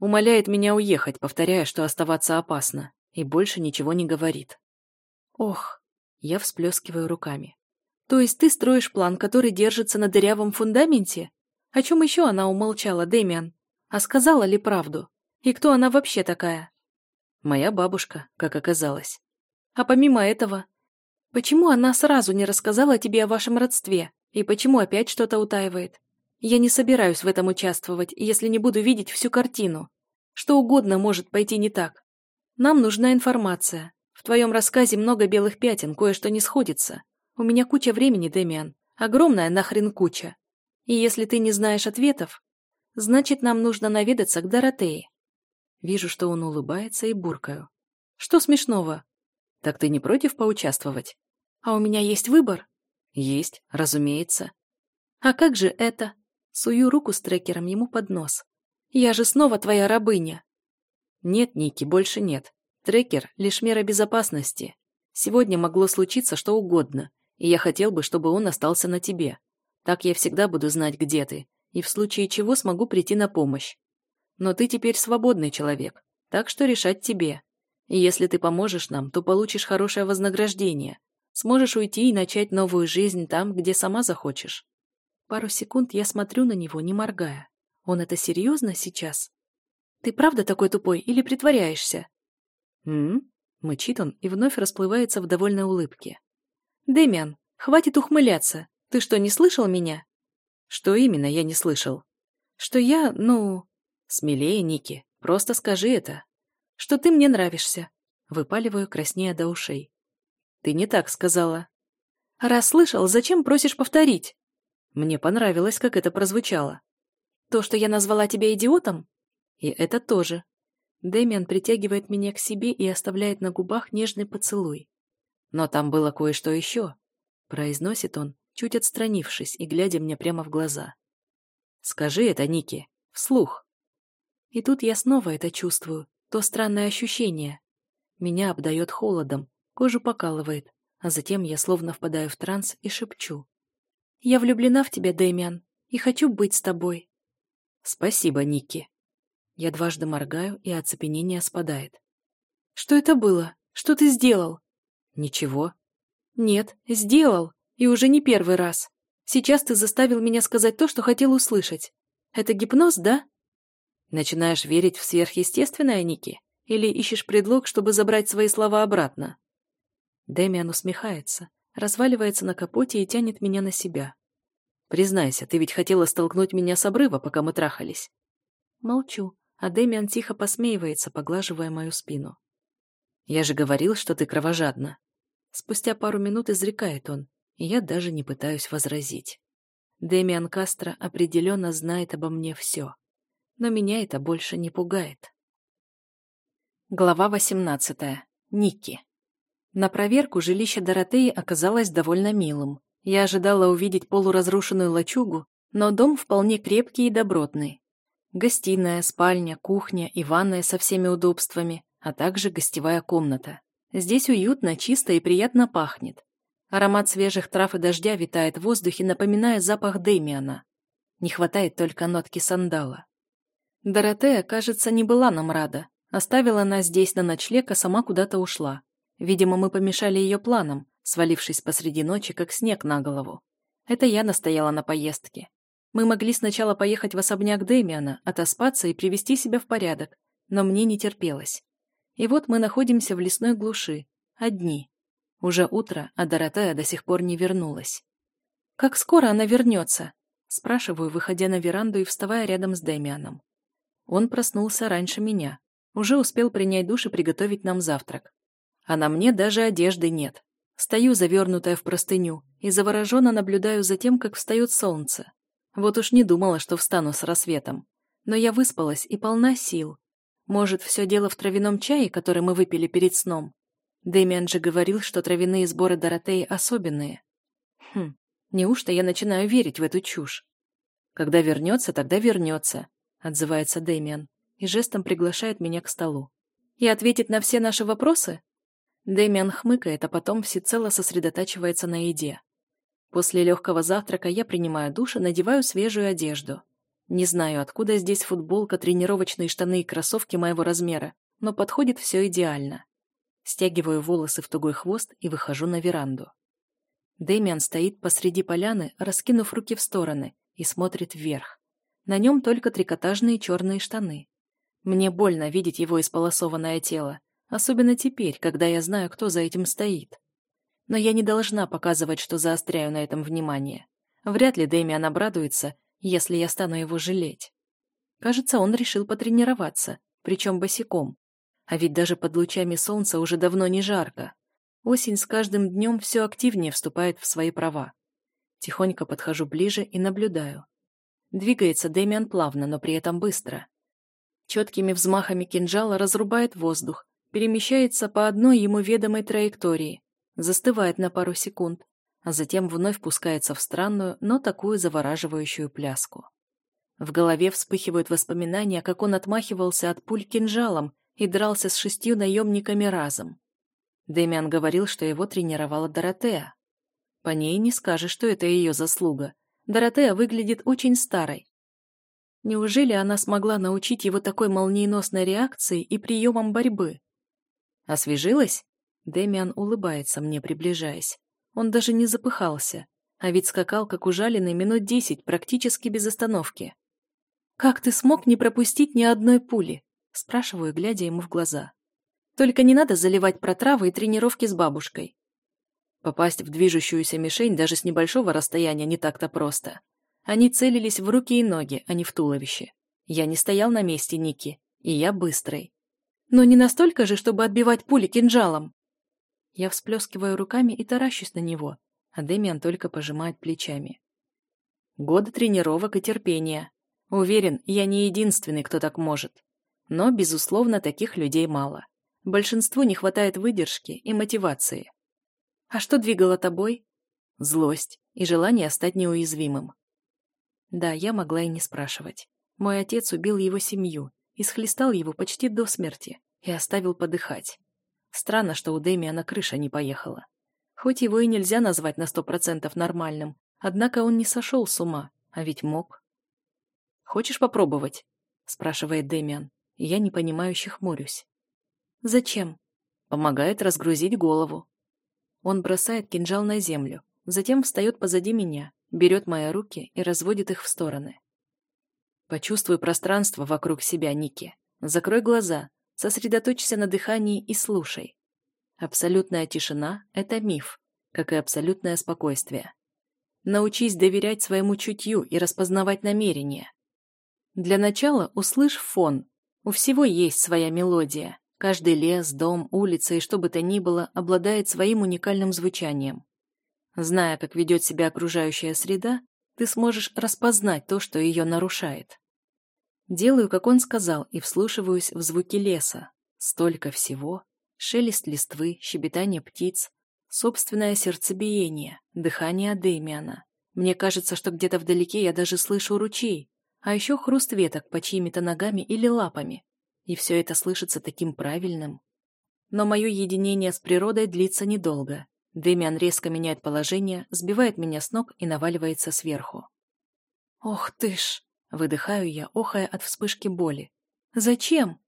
Умоляет меня уехать, повторяя, что оставаться опасно, и больше ничего не говорит. Ох, я всплескиваю руками. То есть ты строишь план, который держится на дырявом фундаменте? О чем еще она умолчала, Дэмиан? А сказала ли правду? И кто она вообще такая? Моя бабушка, как оказалось. А помимо этого, почему она сразу не рассказала тебе о вашем родстве? И почему опять что-то утаивает? Я не собираюсь в этом участвовать, если не буду видеть всю картину. Что угодно может пойти не так. Нам нужна информация. В твоем рассказе много белых пятен, кое-что не сходится. У меня куча времени, Дэмиан. Огромная нахрен куча. И если ты не знаешь ответов, значит, нам нужно наведаться к Доротее. Вижу, что он улыбается и буркаю. Что смешного? Так ты не против поучаствовать? А у меня есть выбор? Есть, разумеется. А как же это? Сую руку с трекером ему под нос. Я же снова твоя рабыня. Нет, Ники, больше нет. Трекер — лишь мера безопасности. Сегодня могло случиться что угодно, и я хотел бы, чтобы он остался на тебе. Так я всегда буду знать, где ты, и в случае чего смогу прийти на помощь. Но ты теперь свободный человек, так что решать тебе. И если ты поможешь нам, то получишь хорошее вознаграждение. Сможешь уйти и начать новую жизнь там, где сама захочешь. Пару секунд я смотрю на него, не моргая. Он это серьезно сейчас? Ты правда такой тупой или притворяешься? «М?», мычит он и вновь расплывается в довольной улыбке. «Дэмиан, хватит ухмыляться. Ты что, не слышал меня?» «Что именно я не слышал?» «Что я, ну...» «Смелее, Ники, просто скажи это». «Что ты мне нравишься», — выпаливаю краснея до ушей. «Ты не так сказала». «Раз слышал, зачем просишь повторить?» «Мне понравилось, как это прозвучало». «То, что я назвала тебя идиотом?» «И это тоже». Дэмиан притягивает меня к себе и оставляет на губах нежный поцелуй. «Но там было кое-что еще», — произносит он, чуть отстранившись и глядя мне прямо в глаза. «Скажи это, Ники, вслух». И тут я снова это чувствую, то странное ощущение. Меня обдает холодом, кожу покалывает, а затем я словно впадаю в транс и шепчу. «Я влюблена в тебя, Дэмиан, и хочу быть с тобой». «Спасибо, Ники». Я дважды моргаю, и оцепенение спадает. «Что это было? Что ты сделал?» «Ничего». «Нет, сделал, и уже не первый раз. Сейчас ты заставил меня сказать то, что хотел услышать. Это гипноз, да?» Начинаешь верить в сверхъестественное, Ники? Или ищешь предлог, чтобы забрать свои слова обратно?» Дэмиан усмехается, разваливается на капоте и тянет меня на себя. «Признайся, ты ведь хотела столкнуть меня с обрыва, пока мы трахались?» Молчу, а Дэмиан тихо посмеивается, поглаживая мою спину. «Я же говорил, что ты кровожадна». Спустя пару минут изрекает он, и я даже не пытаюсь возразить. Дэмиан Кастро определенно знает обо мне все но меня это больше не пугает. Глава 18. Ники. На проверку жилище Доротеи оказалось довольно милым. Я ожидала увидеть полуразрушенную лачугу, но дом вполне крепкий и добротный. Гостиная, спальня, кухня и ванная со всеми удобствами, а также гостевая комната. Здесь уютно, чисто и приятно пахнет. Аромат свежих трав и дождя витает в воздухе, напоминая запах Дэмиана. Не хватает только нотки сандала. Доротея, кажется, не была нам рада. Оставила нас здесь на ночлег, а сама куда-то ушла. Видимо, мы помешали ее планам, свалившись посреди ночи, как снег на голову. Это я настояла на поездке. Мы могли сначала поехать в особняк Дэмиана, отоспаться и привести себя в порядок, но мне не терпелось. И вот мы находимся в лесной глуши, одни. Уже утро, а Доротея до сих пор не вернулась. «Как скоро она вернется?» Спрашиваю, выходя на веранду и вставая рядом с Дэмианом. Он проснулся раньше меня. Уже успел принять душ и приготовить нам завтрак. А на мне даже одежды нет. Стою, завернутая в простыню, и завороженно наблюдаю за тем, как встает солнце. Вот уж не думала, что встану с рассветом. Но я выспалась и полна сил. Может, все дело в травяном чае, который мы выпили перед сном? Дэмиан же говорил, что травяные сборы Доротеи особенные. Хм, неужто я начинаю верить в эту чушь? Когда вернется, тогда вернется отзывается Дэмиан и жестом приглашает меня к столу. «И ответит на все наши вопросы?» Дэмиан хмыкает, а потом всецело сосредотачивается на еде. После легкого завтрака я принимаю душ и надеваю свежую одежду. Не знаю, откуда здесь футболка, тренировочные штаны и кроссовки моего размера, но подходит все идеально. Стягиваю волосы в тугой хвост и выхожу на веранду. Дэмиан стоит посреди поляны, раскинув руки в стороны, и смотрит вверх. На нем только трикотажные черные штаны. Мне больно видеть его исполосованное тело, особенно теперь, когда я знаю, кто за этим стоит. Но я не должна показывать, что заостряю на этом внимание. Вряд ли Дэмиан обрадуется, если я стану его жалеть. Кажется, он решил потренироваться, причем босиком. А ведь даже под лучами солнца уже давно не жарко. Осень с каждым днем все активнее вступает в свои права. Тихонько подхожу ближе и наблюдаю. Двигается Дэмиан плавно, но при этом быстро. Четкими взмахами кинжала разрубает воздух, перемещается по одной ему ведомой траектории, застывает на пару секунд, а затем вновь пускается в странную, но такую завораживающую пляску. В голове вспыхивают воспоминания, как он отмахивался от пуль кинжалом и дрался с шестью наемниками разом. Дэмиан говорил, что его тренировала Доротея. По ней не скажешь, что это ее заслуга. Доротея выглядит очень старой. Неужели она смогла научить его такой молниеносной реакции и приемам борьбы? Освежилась? Дэмиан улыбается мне, приближаясь. Он даже не запыхался, а ведь скакал, как ужаленный, минут десять, практически без остановки. «Как ты смог не пропустить ни одной пули?» Спрашиваю, глядя ему в глаза. «Только не надо заливать про травы и тренировки с бабушкой. Попасть в движущуюся мишень даже с небольшого расстояния не так-то просто. Они целились в руки и ноги, а не в туловище. Я не стоял на месте Ники, и я быстрый. Но не настолько же, чтобы отбивать пули кинжалом. Я всплескиваю руками и таращусь на него, а Демиан только пожимает плечами. Годы тренировок и терпения. Уверен, я не единственный, кто так может. Но, безусловно, таких людей мало. Большинству не хватает выдержки и мотивации. А что двигало тобой? Злость и желание стать неуязвимым. Да, я могла и не спрашивать. Мой отец убил его семью, исхлестал его почти до смерти и оставил подыхать. Странно, что у Дэмиана крыша не поехала. Хоть его и нельзя назвать на сто процентов нормальным, однако он не сошел с ума, а ведь мог. «Хочешь попробовать?» – спрашивает Дэмиан, и я непонимающе хмурюсь. «Зачем?» «Помогает разгрузить голову. Он бросает кинжал на землю, затем встает позади меня, берет мои руки и разводит их в стороны. Почувствуй пространство вокруг себя, Ники. Закрой глаза, сосредоточься на дыхании и слушай. Абсолютная тишина – это миф, как и абсолютное спокойствие. Научись доверять своему чутью и распознавать намерения. Для начала услышь фон. У всего есть своя мелодия. Каждый лес, дом, улица и что бы то ни было обладает своим уникальным звучанием. Зная, как ведет себя окружающая среда, ты сможешь распознать то, что ее нарушает. Делаю, как он сказал, и вслушиваюсь в звуки леса. Столько всего. Шелест листвы, щебетание птиц, собственное сердцебиение, дыхание Демиана. Мне кажется, что где-то вдалеке я даже слышу ручей, а еще хруст веток по чьими-то ногами или лапами. И все это слышится таким правильным. Но мое единение с природой длится недолго. Дэмиан резко меняет положение, сбивает меня с ног и наваливается сверху. «Ох ты ж!» — выдыхаю я, охая от вспышки боли. «Зачем?»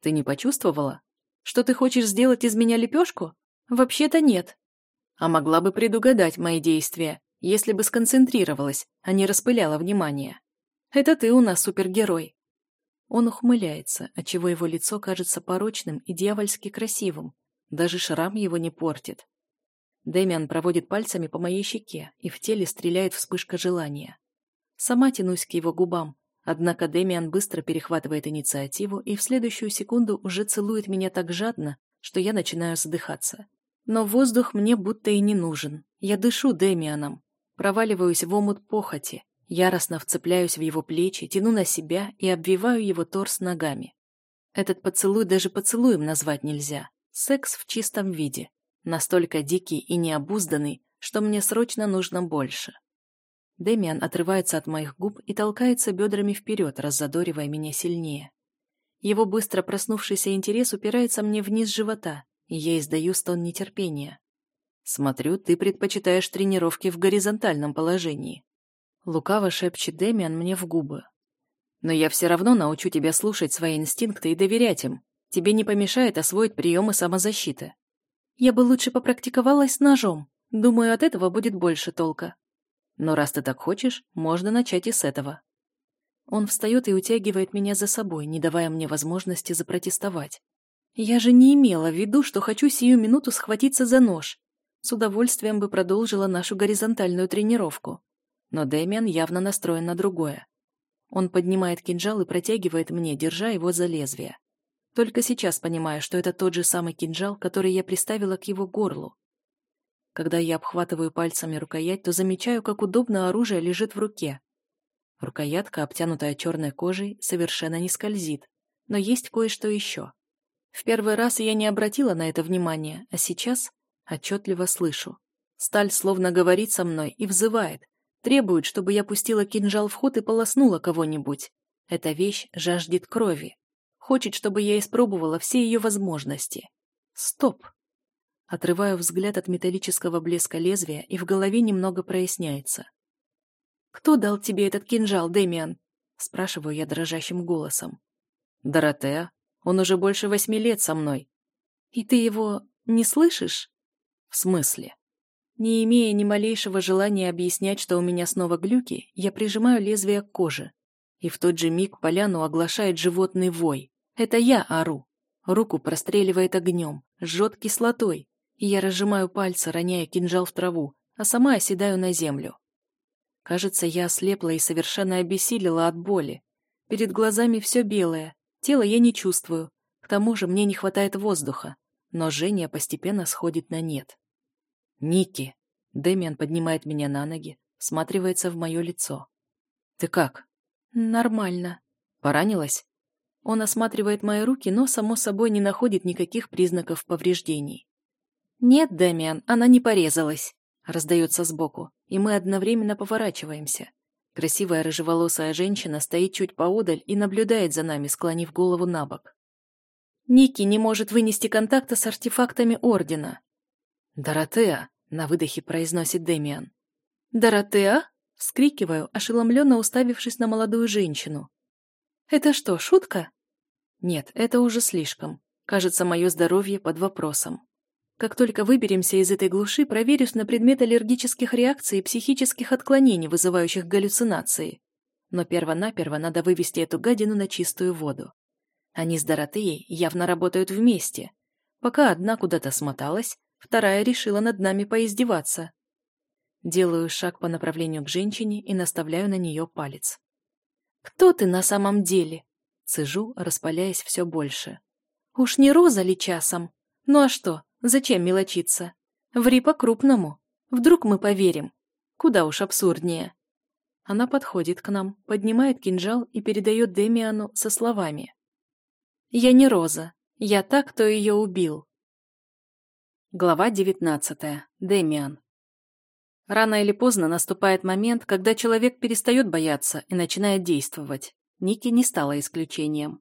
«Ты не почувствовала? Что ты хочешь сделать из меня лепешку? Вообще-то нет. А могла бы предугадать мои действия, если бы сконцентрировалась, а не распыляла внимание. Это ты у нас супергерой. Он ухмыляется, отчего его лицо кажется порочным и дьявольски красивым. Даже шрам его не портит. Дэмиан проводит пальцами по моей щеке, и в теле стреляет вспышка желания. Сама тянусь к его губам, однако Дэмиан быстро перехватывает инициативу и в следующую секунду уже целует меня так жадно, что я начинаю задыхаться. Но воздух мне будто и не нужен. Я дышу Дэмианом, проваливаюсь в омут похоти, Яростно вцепляюсь в его плечи, тяну на себя и обвиваю его торс ногами. Этот поцелуй даже поцелуем назвать нельзя. Секс в чистом виде. Настолько дикий и необузданный, что мне срочно нужно больше. Демиан отрывается от моих губ и толкается бедрами вперед, раззадоривая меня сильнее. Его быстро проснувшийся интерес упирается мне вниз живота, и я издаю стон нетерпения. Смотрю, ты предпочитаешь тренировки в горизонтальном положении. Лукаво шепчет Демиан мне в губы. Но я все равно научу тебя слушать свои инстинкты и доверять им. Тебе не помешает освоить приемы самозащиты. Я бы лучше попрактиковалась ножом. Думаю, от этого будет больше толка. Но раз ты так хочешь, можно начать и с этого. Он встает и утягивает меня за собой, не давая мне возможности запротестовать. Я же не имела в виду, что хочу сию минуту схватиться за нож. С удовольствием бы продолжила нашу горизонтальную тренировку. Но Дэмиан явно настроен на другое. Он поднимает кинжал и протягивает мне, держа его за лезвие. Только сейчас понимаю, что это тот же самый кинжал, который я приставила к его горлу. Когда я обхватываю пальцами рукоять, то замечаю, как удобно оружие лежит в руке. Рукоятка, обтянутая черной кожей, совершенно не скользит. Но есть кое-что еще. В первый раз я не обратила на это внимания, а сейчас отчетливо слышу. Сталь словно говорит со мной и взывает, требует, чтобы я пустила кинжал в ход и полоснула кого-нибудь. Эта вещь жаждет крови. Хочет, чтобы я испробовала все ее возможности. Стоп! Отрываю взгляд от металлического блеска лезвия, и в голове немного проясняется. «Кто дал тебе этот кинжал, Дэмиан?» Спрашиваю я дрожащим голосом. «Доротеа. Он уже больше восьми лет со мной». «И ты его не слышишь?» «В смысле?» Не имея ни малейшего желания объяснять, что у меня снова глюки, я прижимаю лезвие к коже. И в тот же миг поляну оглашает животный вой. Это я ору. Руку простреливает огнем, жжет кислотой, я разжимаю пальцы, роняя кинжал в траву, а сама оседаю на землю. Кажется, я ослепла и совершенно обессилила от боли. Перед глазами все белое, тело я не чувствую, к тому же мне не хватает воздуха, но жжение постепенно сходит на нет. «Ники!» Дэмиан поднимает меня на ноги, всматривается в мое лицо. «Ты как?» «Нормально». «Поранилась?» Он осматривает мои руки, но, само собой, не находит никаких признаков повреждений. «Нет, Дэмиан, она не порезалась», — раздается сбоку, и мы одновременно поворачиваемся. Красивая рыжеволосая женщина стоит чуть поодаль и наблюдает за нами, склонив голову на бок. Ники не может вынести контакта с артефактами Ордена. «Доротеа!» — на выдохе произносит Дэмиан. «Доротеа?» — вскрикиваю, ошеломленно уставившись на молодую женщину. «Это что, шутка?» Нет, это уже слишком. Кажется, мое здоровье под вопросом. Как только выберемся из этой глуши, проверюсь на предмет аллергических реакций и психических отклонений, вызывающих галлюцинации. Но перво-наперво надо вывести эту гадину на чистую воду. Они с Доротеей явно работают вместе. Пока одна куда-то смоталась, вторая решила над нами поиздеваться. Делаю шаг по направлению к женщине и наставляю на нее палец. «Кто ты на самом деле?» Цежу, распаляясь все больше. «Уж не Роза ли часом? Ну а что, зачем мелочиться? Ври по-крупному. Вдруг мы поверим. Куда уж абсурднее». Она подходит к нам, поднимает кинжал и передает Демиану со словами. «Я не Роза. Я та, кто ее убил». Глава девятнадцатая. Демиан. Рано или поздно наступает момент, когда человек перестает бояться и начинает действовать. Ники не стала исключением.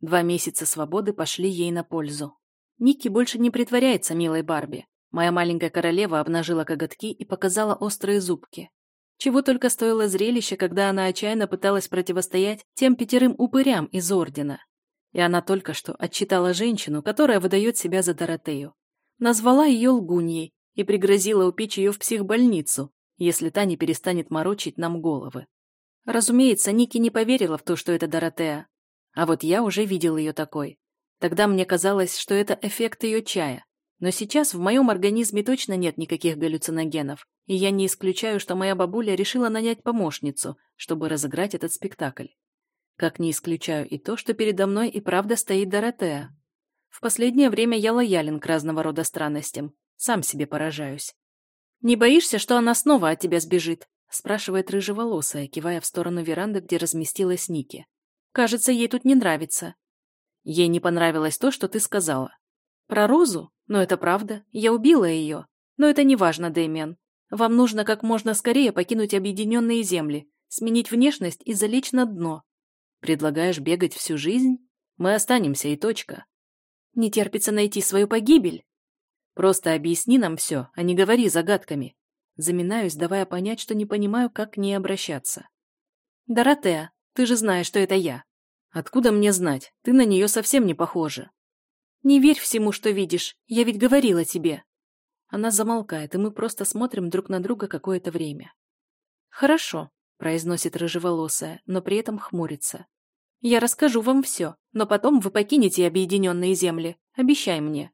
Два месяца свободы пошли ей на пользу. Ники больше не притворяется милой Барби. Моя маленькая королева обнажила коготки и показала острые зубки. Чего только стоило зрелище, когда она отчаянно пыталась противостоять тем пятерым упырям из Ордена. И она только что отчитала женщину, которая выдает себя за Доротею. Назвала ее лгуньей и пригрозила упечь ее в психбольницу, если та не перестанет морочить нам головы. Разумеется, Ники не поверила в то, что это Доротея. А вот я уже видел ее такой. Тогда мне казалось, что это эффект ее чая. Но сейчас в моем организме точно нет никаких галлюциногенов, и я не исключаю, что моя бабуля решила нанять помощницу, чтобы разыграть этот спектакль. Как не исключаю и то, что передо мной и правда стоит Доротея. В последнее время я лоялен к разного рода странностям, сам себе поражаюсь. «Не боишься, что она снова от тебя сбежит?» спрашивает рыжеволосая, кивая в сторону веранды, где разместилась Ники. «Кажется, ей тут не нравится». «Ей не понравилось то, что ты сказала». «Про Розу? Но это правда. Я убила ее. Но это не важно, Дэмиан. Вам нужно как можно скорее покинуть объединенные земли, сменить внешность и залечь на дно. Предлагаешь бегать всю жизнь? Мы останемся и точка. Не терпится найти свою погибель. Просто объясни нам все, а не говори загадками. Заминаюсь, давая понять, что не понимаю, как к ней обращаться. Доротея, Ты же знаешь, что это я. Откуда мне знать? Ты на нее совсем не похожа. Не верь всему, что видишь. Я ведь говорила тебе. Она замолкает, и мы просто смотрим друг на друга какое-то время. Хорошо, произносит рыжеволосая, но при этом хмурится. Я расскажу вам все, но потом вы покинете объединенные земли. Обещай мне.